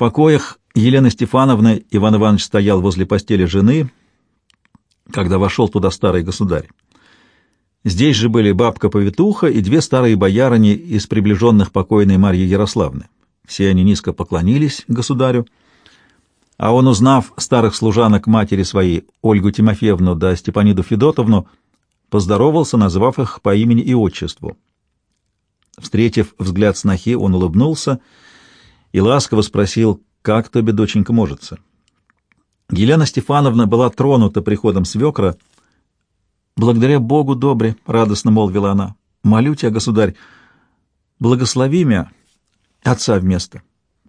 покоях Елены Стефановны Иван Иванович стоял возле постели жены, когда вошел туда старый государь. Здесь же были бабка-повитуха и две старые боярыни из приближенных покойной Марьи Ярославны. Все они низко поклонились государю, а он, узнав старых служанок матери своей, Ольгу Тимофеевну да Степаниду Федотовну, поздоровался, назвав их по имени и отчеству. Встретив взгляд снохи, он улыбнулся и ласково спросил, как тебе, доченька, можется. Елена Стефановна была тронута приходом свекра. «Благодаря Богу добре», — радостно молвила она, — «молю тебя, государь, благослови меня, отца вместо».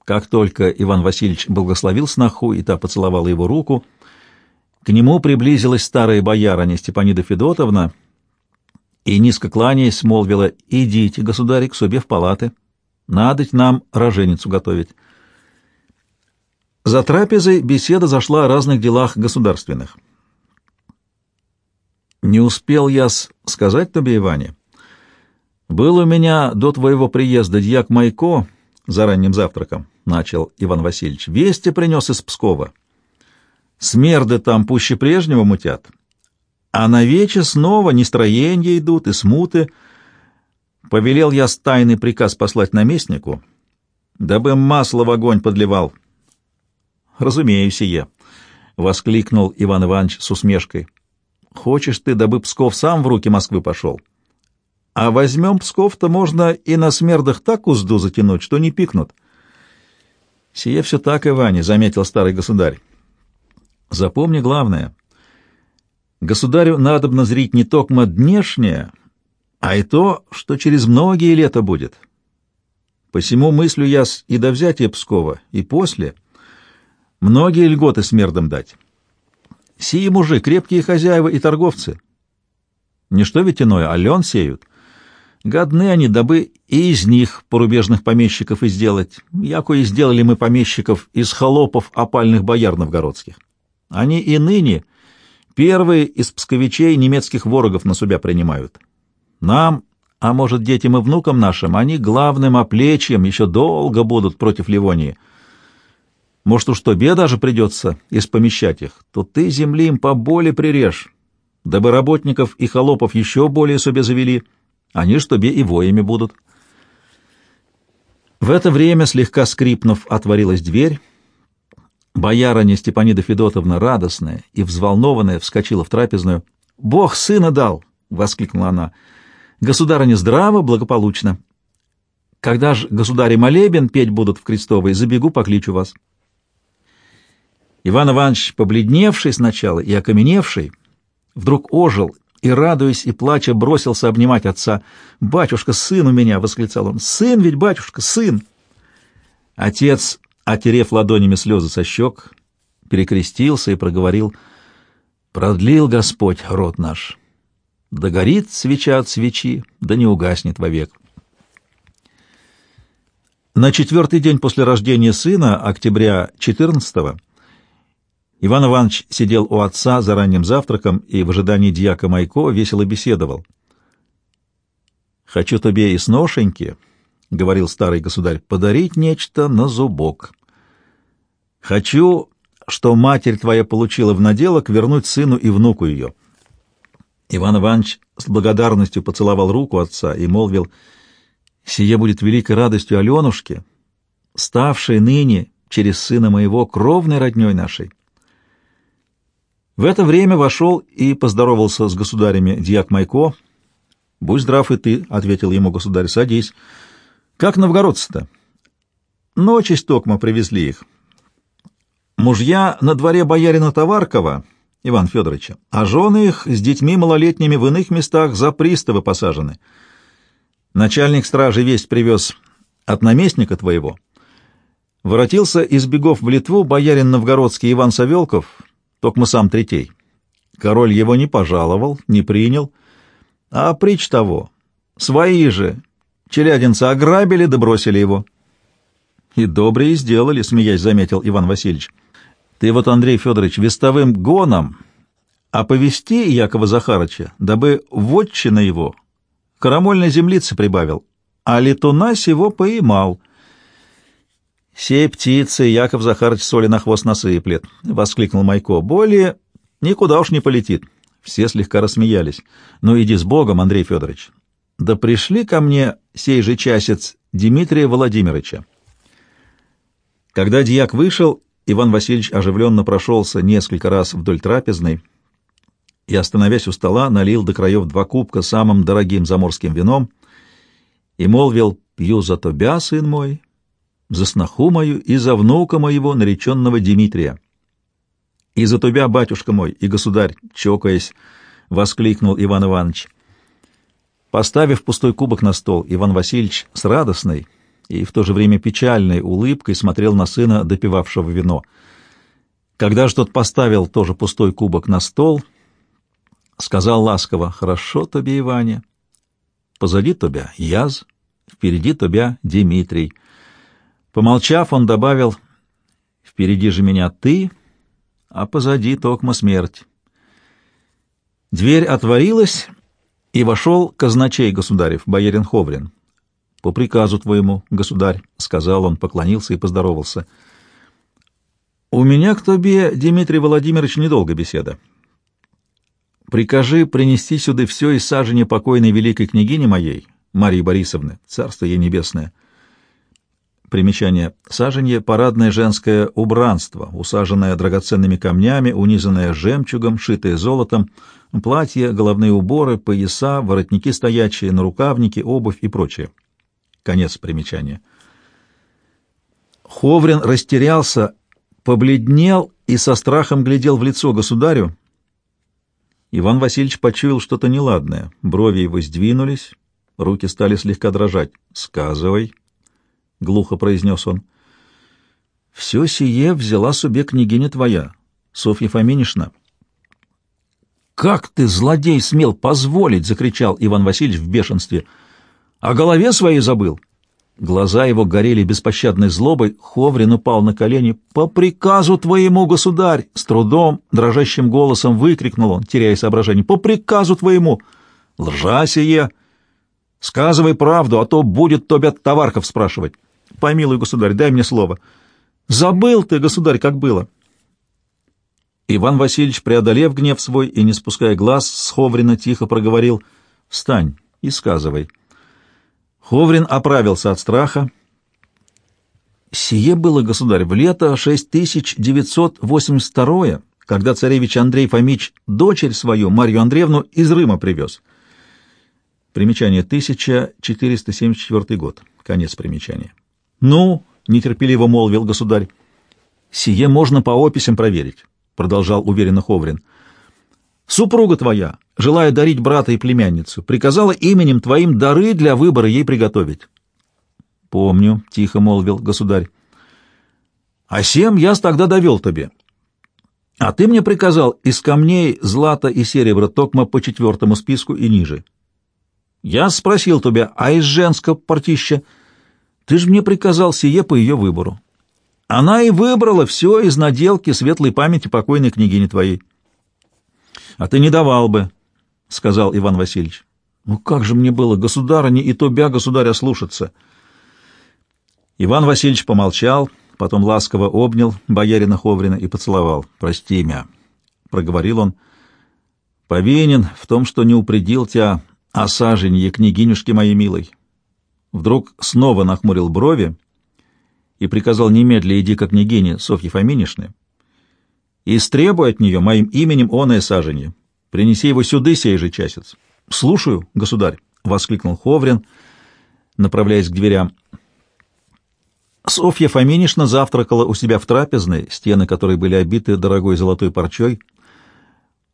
Как только Иван Васильевич благословил сноху, и та поцеловала его руку, к нему приблизилась старая боярыня Степанида Федотовна и, низко кланяясь, молвила, «Идите, государь, к себе в палаты, надоть нам роженицу готовить». За трапезой беседа зашла о разных делах государственных. «Не успел я сказать тебе, Иване. Был у меня до твоего приезда дьяк Майко за ранним завтраком, — начал Иван Васильевич. — Вести принес из Пскова. Смерды там пуще прежнего мутят, а на вече снова нестроения идут и смуты. Повелел я тайный приказ послать наместнику, дабы масло в огонь подливал, «Разумею сие», — воскликнул Иван Иванович с усмешкой. «Хочешь ты, дабы Псков сам в руки Москвы пошел? А возьмем Псков-то можно и на смердах так узду затянуть, что не пикнут». «Сие все так, Иване», — заметил старый государь. «Запомни главное. Государю надобно зрить не токмо днешнее, а и то, что через многие лета будет. Посему мыслю я и до взятия Пскова, и после — Многие льготы смердам дать. Сии мужи — крепкие хозяева и торговцы. Ничто ведь иное, а лен сеют. Годны они, дабы и из них порубежных помещиков и сделать, яко и сделали мы помещиков из холопов опальных бояр новгородских. Они и ныне первые из псковичей немецких ворогов на себя принимают. Нам, а может, детям и внукам нашим, они главным оплечьем еще долго будут против Ливонии — может уж тобе даже придется испомещать их, то ты земли им поболе прирежь, дабы работников и холопов еще более себе завели, они ж тебе и воями будут. В это время, слегка скрипнув, отворилась дверь. Боярыня Степанида Федотовна, радостная и взволнованная, вскочила в трапезную. «Бог сына дал!» — воскликнула она. «Государыня здраво, благополучно. Когда ж государи молебен петь будут в крестовой, забегу, покличу вас». Иван Иванович, побледневший сначала и окаменевший, вдруг ожил и, радуясь и плача, бросился обнимать отца. «Батюшка, сын у меня!» — восклицал он. «Сын ведь, батюшка, сын!» Отец, отерев ладонями слезы со щек, перекрестился и проговорил. «Продлил Господь род наш. Да горит свеча от свечи, да не угаснет вовек». На четвертый день после рождения сына, октября 14 -го, Иван Иванович сидел у отца за ранним завтраком и в ожидании дьяка Майко весело беседовал. «Хочу тебе и сношеньки», — говорил старый государь, — «подарить нечто на зубок. Хочу, что матерь твоя получила в наделок, вернуть сыну и внуку ее». Иван Иванович с благодарностью поцеловал руку отца и молвил, «Сие будет великой радостью Аленушке, ставшей ныне через сына моего кровной родней нашей». В это время вошел и поздоровался с государями дьяк Майко. «Будь здрав и ты», — ответил ему государь, — «садись». «Как новгородцы-то?» «Ночи с Токма привезли их». «Мужья на дворе боярина Товаркова, Иван Федоровича, а жены их с детьми малолетними в иных местах за приставы посажены. Начальник стражи весть привез от наместника твоего. Воротился из бегов в Литву боярин новгородский Иван Савелков» Токмо сам третей. Король его не пожаловал, не принял. А притч того, свои же, челядинцы ограбили да бросили его. И добрые сделали, смеясь, заметил Иван Васильевич. Ты вот, Андрей Федорович, вестовым гоном оповести Якова Захарыча, дабы вотчина его карамольной землицы прибавил, а летуна сего поймал. сей птицы Яков Захарович соли на хвост насыплет, — воскликнул Майко. — Более никуда уж не полетит. Все слегка рассмеялись. — Ну, иди с Богом, Андрей Федорович. Да пришли ко мне сей же часец Дмитрия Владимировича. Когда дьяк вышел, Иван Васильевич оживленно прошелся несколько раз вдоль трапезной и, остановясь у стола, налил до краев два кубка самым дорогим заморским вином и молвил «Пью за тебя, сын мой, за сноху мою и за внука моего, нареченного Дмитрия». «И за тебя, батюшка мой, и государь!» — чокаясь, воскликнул Иван Иванович. Поставив пустой кубок на стол, Иван Васильевич с радостной и в то же время печальной улыбкой смотрел на сына, допивавшего вино. Когда же тот поставил тоже пустой кубок на стол, сказал ласково, «Хорошо тебе, Иваня. Позади тебя Яз, впереди тебя Дмитрий». Помолчав, он добавил, «Впереди же меня ты, а позади токма смерть». Дверь отворилась, и вошел казначей государев, боярин Ховрин. «По приказу твоему, государь», — сказал он, поклонился и поздоровался. «У меня к тебе, Дмитрий Владимирович, недолго беседа. Прикажи принести сюда все из сажени покойной великой княгини моей, Марии Борисовны, царство ей небесное». Примечание. Саженье — парадное женское убранство, усаженное драгоценными камнями, унизанное жемчугом, шитое золотом, платья, головные уборы, пояса, воротники стоячие, нарукавники, обувь и прочее. Конец примечания. Ховрин растерялся, побледнел и со страхом глядел в лицо государю. Иван Васильевич почуял что-то неладное. Брови его сдвинулись, руки стали слегка дрожать. «Сказывай», — глухо произнес он. «Все сие взяла себе княгиня твоя, Софья Фоминишна». «Как ты, злодей, смел позволить!» — закричал Иван Васильевич в бешенстве — о голове своей забыл. Глаза его горели беспощадной злобой. Ховрин упал на колени. «По приказу твоему, государь!» С трудом, дрожащим голосом выкрикнул он, теряя соображение. «По приказу твоему!» «Лжа сие!» «Сказывай правду, а то будет тебя товарков спрашивать!» «Помилуй, государь, дай мне слово!» «Забыл ты, государь, как было!» Иван Васильевич, преодолев гнев свой и не спуская глаз, с Ховрина тихо проговорил «Встань и сказывай». Ховрин оправился от страха. Сие было, государь, в лето 6982 когда царевич Андрей Фомич дочерь свою, Марью Андреевну, из Рыма привез. Примечание 1474 год. Конец примечания. «Ну», — нетерпеливо молвил государь, — «сие можно по описям проверить», — продолжал уверенно Ховрин. Супруга твоя, желая дарить брата и племянницу, приказала именем твоим дары для выбора ей приготовить. — Помню, — тихо молвил государь. — А семь я тогда довел тебе. А ты мне приказал из камней злата и серебра токма по четвертому списку и ниже. Я спросил тебя, а из женского партища? Ты же мне приказал сие по ее выбору. Она и выбрала все из наделки светлой памяти покойной княгини твоей. А ты не давал бы, — сказал Иван Васильевич. Ну как же мне было, государыне и тобя, государя, слушаться? Иван Васильевич помолчал, потом ласково обнял боярина Ховрина и поцеловал. «Прости меня», — проговорил он. «Повинен в том, что не упредил тебя о саженье княгинюшки моей милой». Вдруг снова нахмурил брови и приказал немедля иди к княгине Софье Фоминишне и истребуй от нее моим именем оное саженье. Принеси его сюды сей же часец. — Слушаю, государь, — воскликнул Ховрин, направляясь к дверям. Софья Фоминишна завтракала у себя в трапезной, стены которой были обиты дорогой золотой парчой.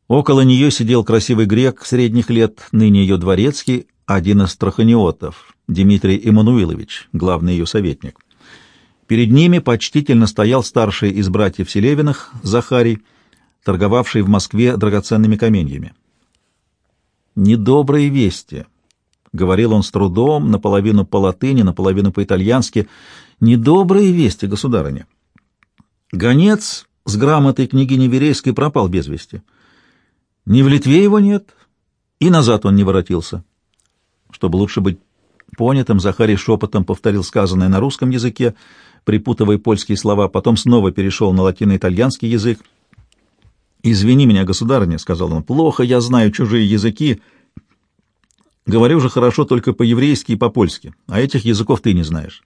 Около нее сидел красивый грек средних лет, ныне ее дворецкий, один из траханиотов, Дмитрий Эммануилович, главный ее советник. Перед ними почтительно стоял старший из братьев Селевиных, Захарий, торговавший в Москве драгоценными каменьями. «Недобрые вести», — говорил он с трудом, наполовину по латыни, наполовину по-итальянски, — «недобрые вести, государыня». Гонец с грамотой княгини Верейской пропал без вести. Ни в Литве его нет, и назад он не воротился. Чтобы лучше быть Понятым Захарий шепотом повторил сказанное на русском языке, припутывая польские слова, потом снова перешел на латино-итальянский язык. «Извини меня, государыня», — сказал он, — «плохо я знаю чужие языки. Говорю же хорошо только по-еврейски и по-польски, а этих языков ты не знаешь».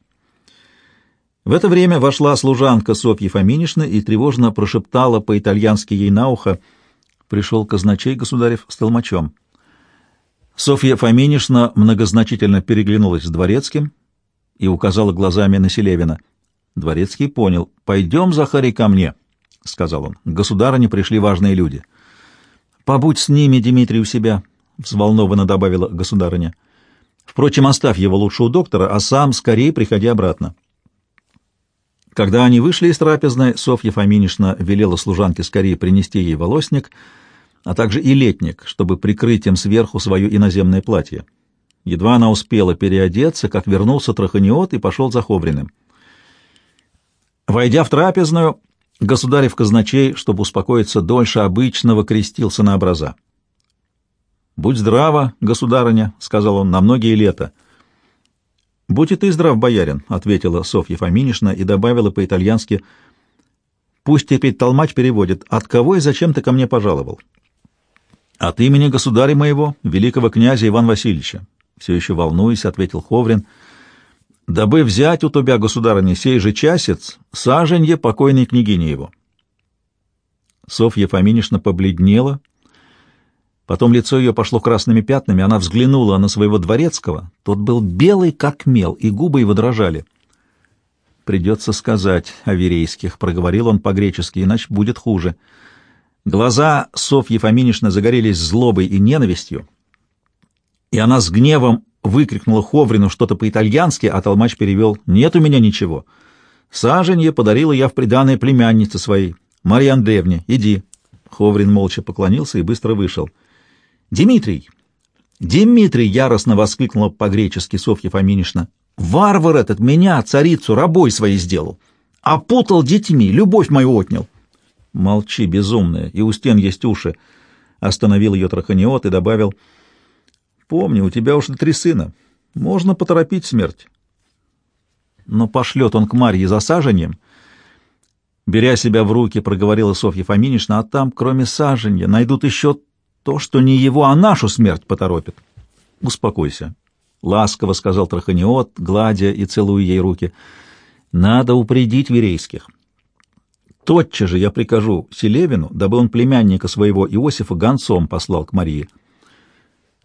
В это время вошла служанка Софья Фоминишна и тревожно прошептала по-итальянски ей на ухо «Пришел казначей, государев, с толмачом». Софья Фоминишна многозначительно переглянулась с дворецким и указала глазами на Селевина. Дворецкий понял. «Пойдем, Захарий, ко мне», — сказал он. «К государыне пришли важные люди». «Побудь с ними, Дмитрий, у себя», — взволнованно добавила государыня. «Впрочем, оставь его лучше у доктора, а сам скорее приходи обратно». Когда они вышли из трапезной, Софья Фоминишна велела служанке скорее принести ей волосник, а также и летник, чтобы прикрыть им сверху свое иноземное платье. Едва она успела переодеться, как вернулся Траханиот и пошел за Ховриным. Войдя в трапезную, государев казначей, чтобы успокоиться дольше обычного, крестился на образа. «Будь здрава, государыня», — сказал он, — «на многие лета». «Будь и ты здрав, боярин», — ответила Софья Фоминишна и добавила по-итальянски, «Пусть теперь толмач переводит, от кого и зачем ты ко мне пожаловал?» «От имени государя моего, великого князя Ивана Васильевича», — все еще волнуясь, ответил Ховрин, «дабы взять у тебя, государыня, сей же часец, саженье покойной княгини его». Софья Фоминишна побледнела, Потом лицо ее пошло красными пятнами, она взглянула на своего дворецкого. Тот был белый, как мел, и губы его дрожали. «Придется сказать о верейских», — проговорил он по-гречески, иначе будет хуже. Глаза Софьи Фоминишны загорелись злобой и ненавистью, и она с гневом выкрикнула Ховрину что-то по-итальянски, а толмач перевел «Нет у меня ничего». Саженье подарила я в приданное племяннице своей, Марье Андреевне. Иди. Ховрин молча поклонился и быстро вышел. «Дмитрий!» «Дмитрий!» — яростно воскликнула по-гречески Софья Фоминишна. «Варвар этот меня, царицу, рабой своей сделал! Опутал детьми, любовь мою отнял!» «Молчи, безумная, и у стен есть уши!» Остановил ее Траханиот и добавил. «Помни, у тебя уж три сына. Можно поторопить смерть». Но пошлет он к Марье за сажением. Беря себя в руки, проговорила Софья Фоминишна, а там, кроме саженья, найдут еще то, что не его, а нашу смерть поторопит. Успокойся, — ласково сказал Траханиот, гладя и целуя ей руки. Надо упредить верейских. Тотчас же я прикажу Селевину, дабы он племянника своего Иосифа гонцом послал к Марии.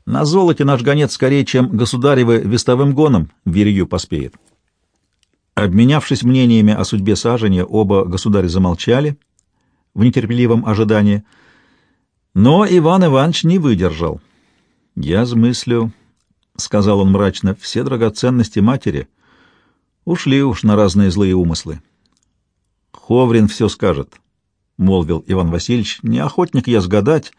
На золоте наш гонец скорее, чем государевы вестовым гоном Верью поспеет. Обменявшись мнениями о судьбе сажения, оба государя замолчали в нетерпеливом ожидании — но Иван Иванович не выдержал. «Я смыслю», — сказал он мрачно, — «все драгоценности матери ушли уж на разные злые умыслы». «Ховрин все скажет», — молвил Иван Васильевич, — «не охотник я сгадать».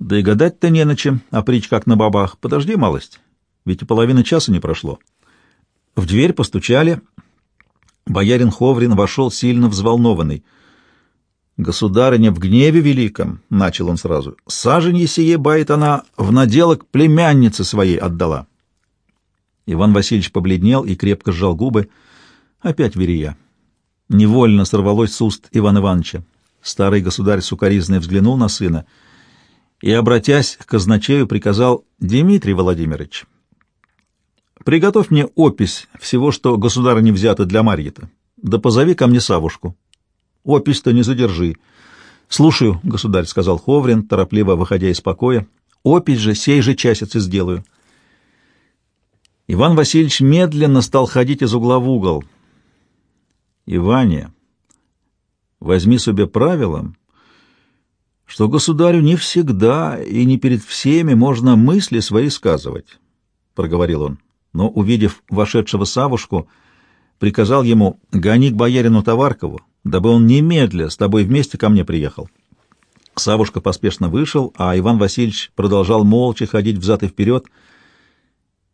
«Да и гадать-то не на чем, а притч как на бабах. Подожди малость, ведь и половины часа не прошло». В дверь постучали. Боярин Ховрин вошел сильно взволнованный — «Государыня в гневе великом», — начал он сразу, — «саженье сие, бает она, в наделок племяннице своей отдала». Иван Васильевич побледнел и крепко сжал губы. Опять верия. Невольно сорвалось с уст Ивана Ивановича. Старый государь сукоризный взглянул на сына и, обратясь к казначею, приказал «Дмитрий Владимирович, приготовь мне опись всего, что государыне взято для Марьита, да позови ко мне Савушку». Опись-то не задержи. — Слушаю, — государь, — сказал Ховрин, торопливо выходя из покоя. — Опись же сей же часец и сделаю. Иван Васильевич медленно стал ходить из угла в угол. — Иване, возьми себе правилом, что государю не всегда и не перед всеми можно мысли свои сказывать, — проговорил он. Но, увидев вошедшего Савушку, приказал ему «гони к боярину Товаркову, дабы он немедля с тобой вместе ко мне приехал. Савушка поспешно вышел, а Иван Васильевич продолжал молча ходить взад и вперед.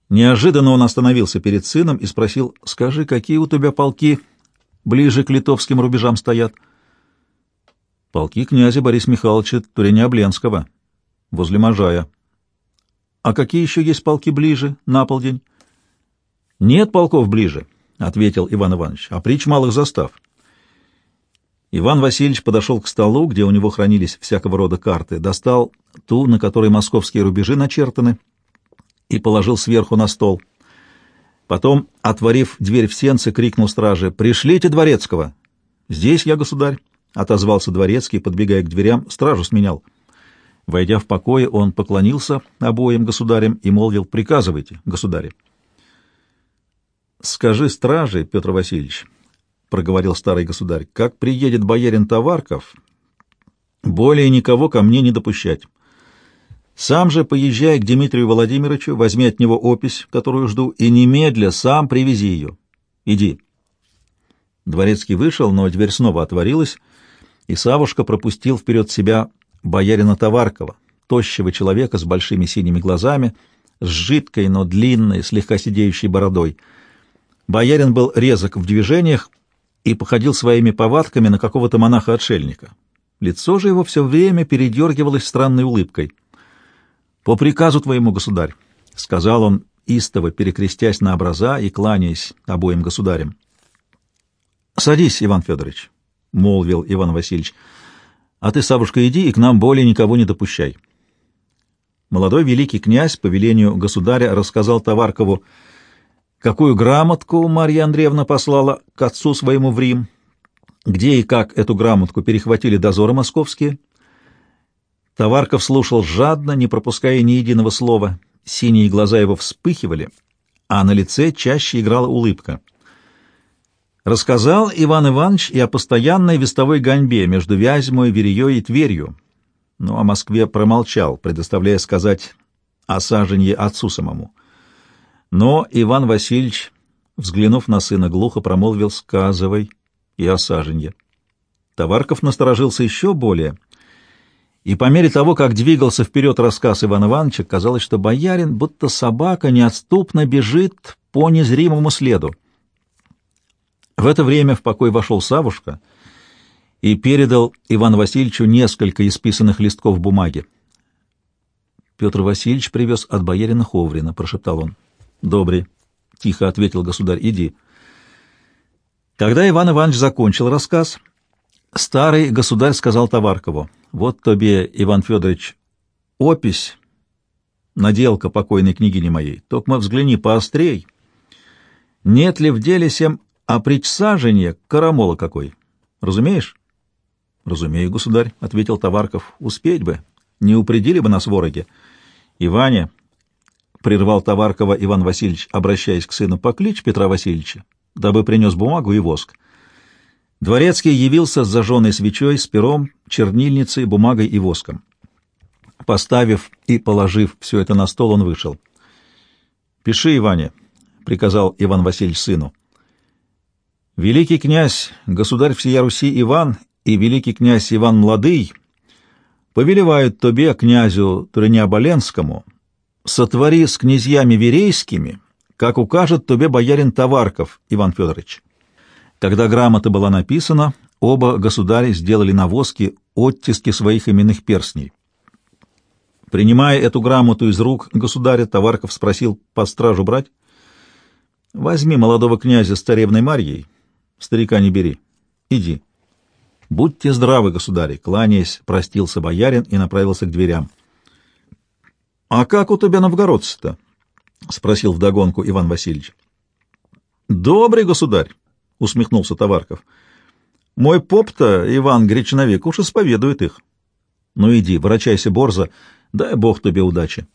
Неожиданно он остановился перед сыном и спросил, «Скажи, какие у тебя полки ближе к литовским рубежам стоят?» «Полки князя Бориса Михайловича Туреня-Обленского, возле Можая». «А какие еще есть полки ближе, на полдень?» Нет полков ближе, — ответил Иван Иванович, — а притч малых застав. Иван Васильевич подошел к столу, где у него хранились всякого рода карты, достал ту, на которой московские рубежи начертаны, и положил сверху на стол. Потом, отворив дверь в сенце, крикнул страже «Пришлите дворецкого!» «Здесь я, государь!» — отозвался дворецкий, подбегая к дверям, стражу сменял. Войдя в покое, он поклонился обоим государям и молвил «Приказывайте, государи». «Скажи страже, Петр Васильевич», — проговорил старый государь, — «как приедет боярин Товарков, более никого ко мне не допущать. Сам же поезжай к Дмитрию Владимировичу, возьми от него опись, которую жду, и немедля сам привези ее. Иди». Дворецкий вышел, но дверь снова отворилась, и Савушка пропустил вперед себя боярина Товаркова, тощего человека с большими синими глазами, с жидкой, но длинной, слегка сидеющей бородой — Боярин был резок в движениях и походил своими повадками на какого-то монаха-отшельника. Лицо же его все время передергивалось странной улыбкой. «По приказу твоему, государь», — сказал он, истово перекрестясь на образа и кланяясь обоим государям. «Садись, Иван Федорович», — молвил Иван Васильевич, — «а ты, Савушка, иди и к нам более никого не допущай». Молодой великий князь по велению государя рассказал Товаркову, — какую грамотку Марья Андреевна послала к отцу своему в Рим, где и как эту грамотку перехватили дозоры московские. Товарков слушал жадно, не пропуская ни единого слова. Синие глаза его вспыхивали, а на лице чаще играла улыбка. Рассказал Иван Иванович и о постоянной вестовой гоньбе между Вязьмой, Вереей и Тверью, но о Москве промолчал, предоставляя сказать о саженье отцу самому. Но Иван Васильевич, взглянув на сына, глухо промолвил «сказывай» и осаженье. Товарков насторожился еще более, и по мере того, как двигался вперед рассказ Ивана Ивановича, казалось, что боярин, будто собака, неотступно бежит по незримому следу. В это время в покой вошел Савушка и передал Ивану Васильевичу несколько исписанных листков бумаги. Петр Васильевич привез от боярина Ховрина, прошептал он. Добрый, тихо ответил государь, — иди. Когда Иван Иванович закончил рассказ, старый государь сказал Товаркову, вот тебе, Иван Федорович, опись, наделка покойной княгини моей, только взгляни поострей. Нет ли в деле сем о предсажении карамола какой? Разумеешь? — Разумею, государь, — ответил Товарков. — Успеть бы, не упредили бы нас вороги. — Иваня, — прервал Товаркова Иван Васильевич, обращаясь к сыну, — поклич Петра Васильевича, дабы принес бумагу и воск. Дворецкий явился с зажженной свечой, с пером, чернильницей, бумагой и воском. Поставив и положив все это на стол, он вышел. — Пиши, Иване, — приказал Иван Васильевич сыну. — Великий князь, государь всея Руси Иван и великий князь Иван Младый повелевают тебе, князю Турнеоболенскому, сотвори с князьями верейскими, как укажет тебе боярин Товарков Иван Федорович. Когда грамота была написана, оба государя сделали на воске оттиски своих именных перстней. Принимая эту грамоту из рук государя, Товарков спросил по стражу брать. «Возьми молодого князя с царевной Марьей, старика не бери. Иди». «Будьте здравы, государи!» — кланяясь, простился боярин и направился к дверям. «А как у тебя новгородцы-то?» — спросил вдогонку Иван Васильевич. «Добрый государь!» — усмехнулся Товарков. «Мой поп-то, Иван Гречновик, уж исповедует их. Ну иди, ворочайся, борза, дай бог тебе удачи».